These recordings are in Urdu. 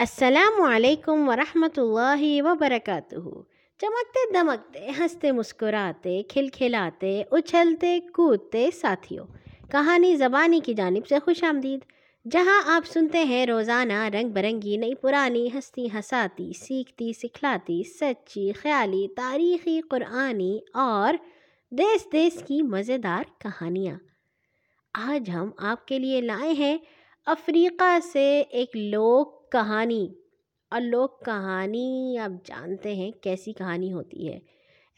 السلام علیکم ورحمۃ اللہ وبرکاتہ۔ چمکتے دمکتے، ہنستے مسکراتے، کھل کھلاتے، اچھلتے کودتے ساتھیوں، کہانی زبانی کی جانب سے خوش آمدید۔ جہاں آپ سنتے ہیں، روزانہ رنگ برنگی، نئی پرانی ہستی ہساتی، سیکھتی، سکھلاتی، سچی، خیالی، تاریخی، قرآنی اور دیس دیس کی مزیدار کہانیاں۔ آج ہم آپ کے لیے لائے ہیں افریقہ سے ایک لوک کہانی۔ اور لوک کہانی آپ جانتے ہیں کیسی کہانی ہوتی ہے۔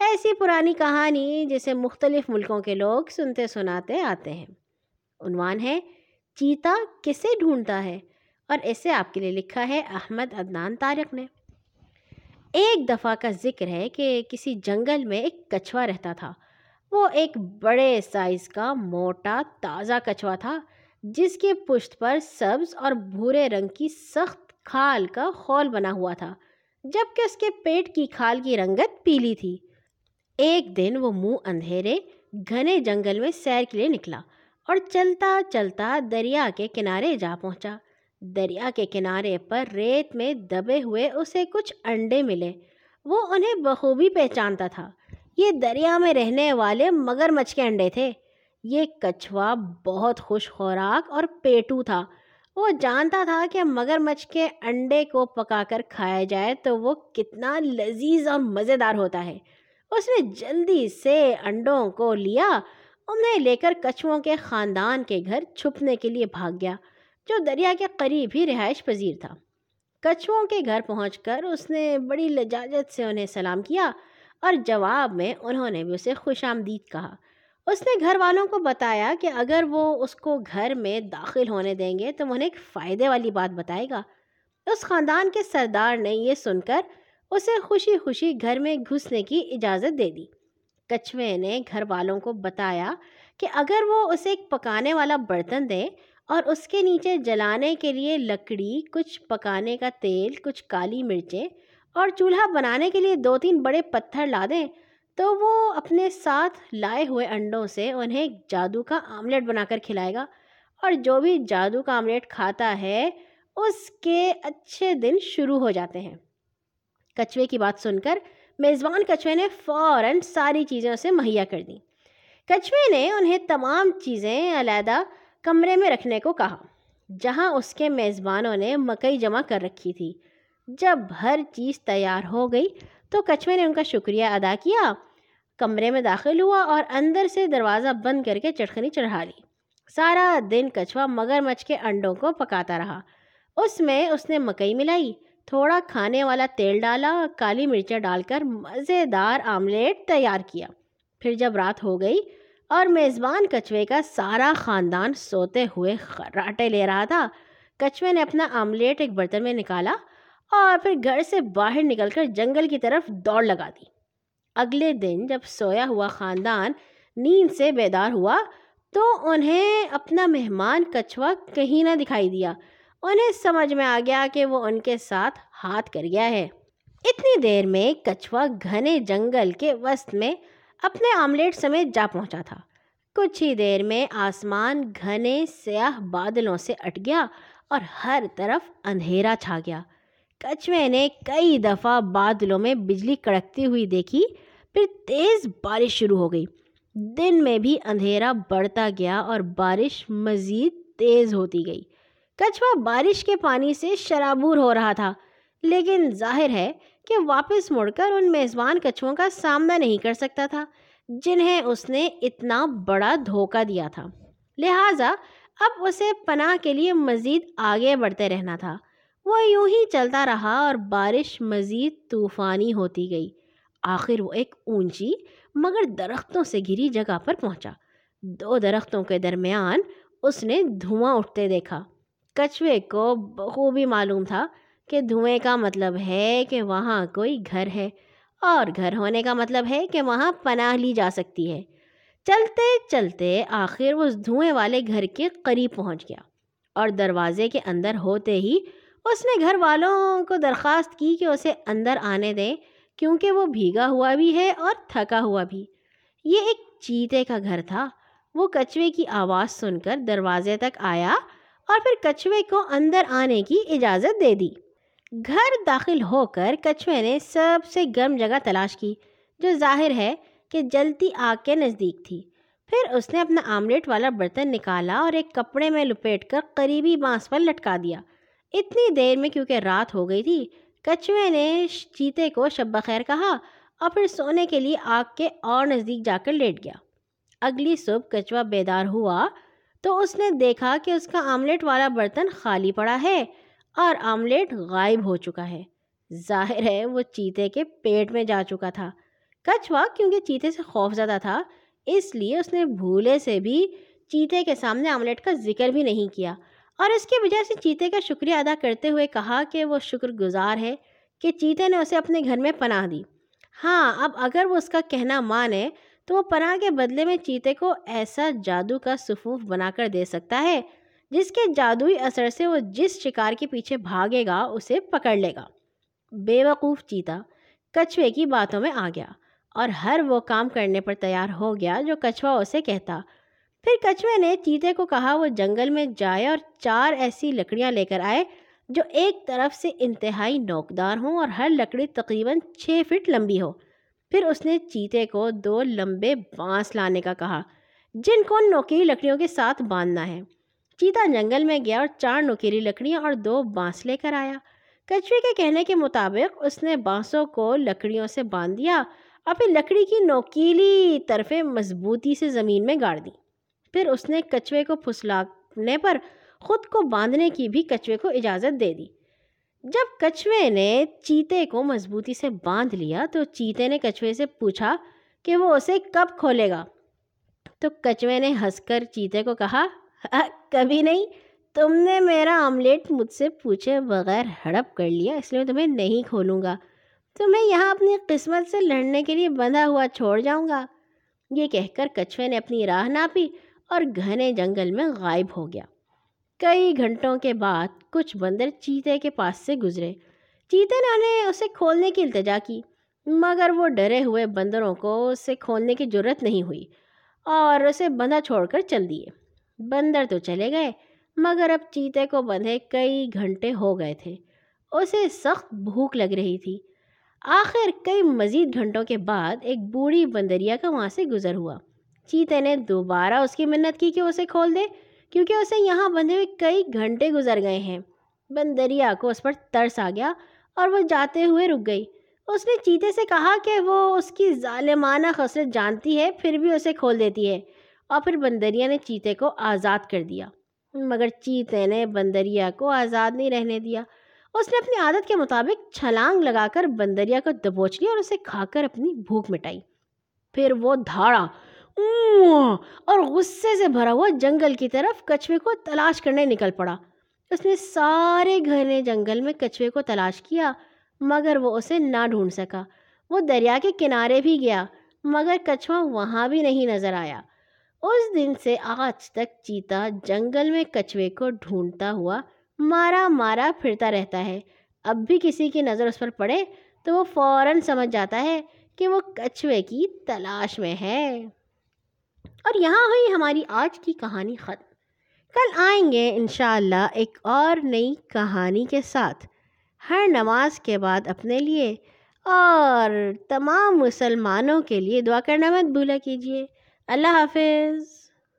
ایسی پرانی کہانی جسے مختلف ملکوں کے لوگ سنتے سناتے آتے ہیں۔ عنوان ہے، چیتا کسے ڈھونڈتا ہے؟ اور اسے آپ کے لیے لکھا ہے احمد عدنان طارق نے۔ ایک دفعہ کا ذکر ہے کہ کسی جنگل میں ایک کچھوا رہتا تھا۔ وہ ایک بڑے سائز کا موٹا تازہ کچھوا تھا۔ جس کے پشت پر سبز اور بھورے رنگ کی سخت کھال کا خول بنا ہوا تھا، جبکہ اس کے پیٹ کی کھال کی رنگت پیلی تھی۔ ایک دن وہ منہ اندھیرے گھنے جنگل میں سیر کے لیے نکلا اور چلتا چلتا دریا کے کنارے جا پہنچا۔ دریا کے کنارے پر ریت میں دبے ہوئے اسے کچھ انڈے ملے۔ وہ انہیں بخوبی پہچانتا تھا۔ یہ دریا میں رہنے والے مگر مچھ کے انڈے تھے۔ یہ کچھوا بہت خوش خوراک اور پیٹو تھا۔ وہ جانتا تھا کہ مگر مچھ کے انڈے کو پکا کر کھایا جائے تو وہ کتنا لذیذ اور مزیدار ہوتا ہے۔ اس نے جلدی سے انڈوں کو لیا۔ انہیں لے کر کچھووں کے خاندان کے گھر چھپنے کے لیے بھاگ گیا، جو دریا کے قریب ہی رہائش پذیر تھا۔ کچھووں کے گھر پہنچ کر اس نے بڑی لجاجت سے انہیں سلام کیا اور جواب میں انہوں نے بھی اسے خوش آمدید کہا۔ اس نے گھر والوں کو بتایا کہ اگر وہ اس کو گھر میں داخل ہونے دیں گے تو انہیں ایک فائدے والی بات بتائے گا۔ اس خاندان کے سردار نے یہ سن کر اسے خوشی خوشی گھر میں گھسنے کی اجازت دے دی۔ کچھوے نے گھر والوں کو بتایا کہ اگر وہ اسے ایک پکانے والا برتن دیں اور اس کے نیچے جلانے کے لیے لکڑی، کچھ پکانے کا تیل، کچھ کالی مرچیں اور چولہا بنانے کے لیے دو تین بڑے پتھر لا دیں تو وہ اپنے ساتھ لائے ہوئے انڈوں سے انہیں جادو کا آملیٹ بنا کر کھلائے گا۔ اور جو بھی جادو کا آملیٹ کھاتا ہے، اس کے اچھے دن شروع ہو جاتے ہیں۔ کچھوے کی بات سن کر میزبان کچھوے نے فوراً ساری چیزیں اسے مہیا کر دیں کچھوے نے انہیں تمام چیزیں علیحدہ کمرے میں رکھنے کو کہا، جہاں اس کے میزبانوں نے مکئی جمع کر رکھی تھی۔ جب ہر چیز تیار ہو گئی تو کچھوے نے ان کا شکریہ ادا کیا۔ کمرے میں داخل ہوا اور اندر سے دروازہ بند کر کے چٹخنی چڑھا لی۔ سارا دن کچھوا مگر مچھ کے انڈوں کو پکاتا رہا۔ اس میں اس نے مکئی ملائی، تھوڑا کھانے والا تیل ڈالا، کالی مرچیں ڈال کر مزیدار آملیٹ تیار کیا۔ پھر جب رات ہو گئی اور میزبان کچھوے کا سارا خاندان سوتے ہوئے خراٹے لے رہا تھا، کچھوے نے اپنا آملیٹ ایک برتن میں نکالا۔ اور پھر گھر سے باہر نکل کر جنگل کی طرف دوڑ لگا دی۔ اگلے دن جب سویا ہوا خاندان نیند سے بیدار ہوا تو انہیں اپنا مہمان کچھوا کہیں نہ دکھائی دیا۔ انہیں سمجھ میں آ گیا کہ وہ ان کے ساتھ ہاتھ کر گیا ہے۔ اتنی دیر میں کچھوا گھنے جنگل کے وسط میں اپنے آملیٹ سمیت جا پہنچا تھا۔ کچھ ہی دیر میں آسمان گھنے سیاہ بادلوں سے اٹ گیا اور ہر طرف اندھیرا چھا گیا۔ کچھوے نے کئی دفعہ بادلوں میں بجلی کڑکتی ہوئی دیکھی، پھر تیز بارش شروع ہو گئی۔ دن میں بھی اندھیرا بڑھتا گیا اور بارش مزید تیز ہوتی گئی۔ کچھوا بارش کے پانی سے شرابور ہو رہا تھا، لیکن ظاہر ہے کہ واپس مڑ کر ان میزبان کچھووں کا سامنا نہیں کر سکتا تھا، جنہیں اس نے اتنا بڑا دھوکہ دیا تھا۔ لہٰذا اب اسے پناہ کے لیے مزید آگے بڑھتے رہنا تھا۔ وہ یوں ہی چلتا رہا اور بارش مزید طوفانی ہوتی گئی۔ آخر وہ ایک اونچی مگر درختوں سے گری جگہ پر پہنچا۔ دو درختوں کے درمیان اس نے دھواں اٹھتے دیکھا۔ کچھوے کو بخوبی معلوم تھا کہ دھوئیں کا مطلب ہے کہ وہاں کوئی گھر ہے اور گھر ہونے کا مطلب ہے کہ وہاں پناہ لی جا سکتی ہے۔ چلتے چلتے آخر وہ اس دھوئیں والے گھر کے قریب پہنچ گیا اور دروازے کے اندر ہوتے ہی اس نے گھر والوں کو درخواست کی کہ اسے اندر آنے دیں، کیونکہ وہ بھیگا ہوا بھی ہے اور تھکا ہوا بھی۔ یہ ایک چیتے کا گھر تھا۔ وہ کچھوے کی آواز سن کر دروازے تک آیا اور پھر کچھوے کو اندر آنے کی اجازت دے دی۔ گھر داخل ہو کر کچھوے نے سب سے گرم جگہ تلاش کی، جو ظاہر ہے کہ جلتی آگ کے نزدیک تھی۔ پھر اس نے اپنا آملیٹ والا برتن نکالا اور ایک کپڑے میں لپیٹ کر قریبی بانس پر لٹکا دیا۔ اتنی دیر میں کیونکہ رات ہو گئی تھی کچھوے نے چیتے کو شب بخیر کہا اور پھر سونے کے لیے آگ کے اور نزدیک جا کر لیٹ گیا۔ اگلی صبح کچوا بیدار ہوا تو اس نے دیکھا کہ اس کا آملیٹ والا برتن خالی پڑا ہے اور آملیٹ غائب ہو چکا ہے۔ ظاہر ہے وہ چیتے کے پیٹ میں جا چکا تھا۔ کچھوا کیونکہ چیتے سے خوف زدہ تھا، اس لیے اس نے بھولے سے بھی چیتے کے سامنے آملیٹ کا ذکر بھی نہیں کیا۔ اور اس کی وجہ سے چیتے کا شکریہ ادا کرتے ہوئے کہا کہ وہ شکر گزار ہے کہ چیتے نے اسے اپنے گھر میں پناہ دی۔ ہاں اب اگر وہ اس کا کہنا مانے تو وہ پناہ کے بدلے میں چیتے کو ایسا جادو کا صفوف بنا کر دے سکتا ہے، جس کے جادوئی اثر سے وہ جس شکار کے پیچھے بھاگے گا اسے پکڑ لے گا۔ بے وقوف چیتا، کچھوے کی باتوں میں آ گیا اور ہر وہ کام کرنے پر تیار ہو گیا جو کچھوا اسے کہتا۔ پھر کچھوے نے چیتے کو کہا، وہ جنگل میں جائے اور چار ایسی لکڑیاں لے کر آئے جو ایک طرف سے انتہائی نوکدار ہوں اور ہر لکڑی تقریباً چھ فٹ لمبی ہو۔ پھر اس نے چیتے کو دو لمبے بانس لانے کا کہا، جن کو نوکیلی لکڑیوں کے ساتھ باندھنا ہے۔ چیتا جنگل میں گیا اور چار نوکیلی لکڑیاں اور دو بانس لے کر آیا۔ کچھوے کے کہنے کے مطابق، اس نے بانسوں کو لکڑیوں سے باندھ دیا اور پھر لکڑی کی نوکیلی طرفیں مضبوطی سے زمین میں گاڑ دی پھر اس نے کچھوے کو پھسلانے پر خود کو باندھنے کی بھی کچھوے کو اجازت دے دی۔ جب کچھوے نے چیتے کو مضبوطی سے باندھ لیا تو چیتے نے کچھوے سے پوچھا کہ وہ اسے کب کھولے گا۔ تو کچھوے نے ہنس کر چیتے کو کہا کبھی نہیں، تم نے میرا آملیٹ مجھ سے پوچھے بغیر ہڑپ کر لیا، اس لیے تمہیں نہیں کھولوں گا۔ تو میں یہاں اپنی قسمت سے لڑنے کے لیے بندھا ہوا چھوڑ جاؤں گا۔ یہ کہہ کر کچھوے نے اپنی راہ ناپی۔ اور گھنے جنگل میں غائب ہو گیا۔ کئی گھنٹوں کے بعد کچھ بندر چیتے کے پاس سے گزرے۔ چیتے نے اسے کھولنے کی التجا کی، مگر وہ ڈرے ہوئے بندروں کو اسے کھولنے کی ضرورت نہیں ہوئی اور اسے بندھا چھوڑ کر چل دیے۔ بندر تو چلے گئے، مگر اب چیتے کو بندھے کئی گھنٹے ہو گئے تھے۔ اسے سخت بھوک لگ رہی تھی۔ آخر کئی مزید گھنٹوں کے بعد ایک بوڑھی بندریا کا وہاں سے گزر ہوا۔ چیتے نے دوبارہ اس کی منت کی کہ اسے کھول دے؟ کیونکہ اسے یہاں بندھے ہوئے کئی گھنٹے گزر گئے ہیں۔ بندریا کو اس پر ترس آ گیا اور وہ جاتے ہوئے رک گئی۔ اس نے چیتے سے کہا کہ وہ اس کی ظالمانہ خصلت جانتی ہے، پھر بھی اسے کھول دیتی ہے۔ اور پھر بندریا نے چیتے کو آزاد کر دیا۔ مگر چیتے نے بندریا کو آزاد نہیں رہنے دیا۔ اس نے اپنی عادت کے مطابق چھلانگ لگا کر بندریا کو دبوچ لیا اور اسے کھا کر اپنی بھوک مٹائی۔ پھر وہ دھاڑا اور غصے سے بھرا ہوا جنگل کی طرف کچھوے کو تلاش کرنے نکل پڑا۔ اس نے سارے گھنے جنگل میں کچھوے کو تلاش کیا، مگر وہ اسے نہ ڈھونڈ سکا۔ وہ دریا کے کنارے بھی گیا، مگر کچھوا وہاں بھی نہیں نظر آیا۔ اس دن سے آج تک چیتا جنگل میں کچھوے کو ڈھونڈتا ہوا مارا مارا پھرتا رہتا ہے۔ اب بھی کسی کی نظر اس پر پڑے تو وہ فوراً سمجھ جاتا ہے کہ وہ کچھوے کی تلاش میں ہے۔ اور یہاں ہوئی ہماری آج کی کہانی ختم۔ کل آئیں گے انشاءاللہ ایک اور نئی کہانی کے ساتھ۔ ہر نماز کے بعد اپنے لیے۔ اور تمام مسلمانوں کے لیے دعا کرنا مت بھولا کیجیے۔ اللہ حافظ۔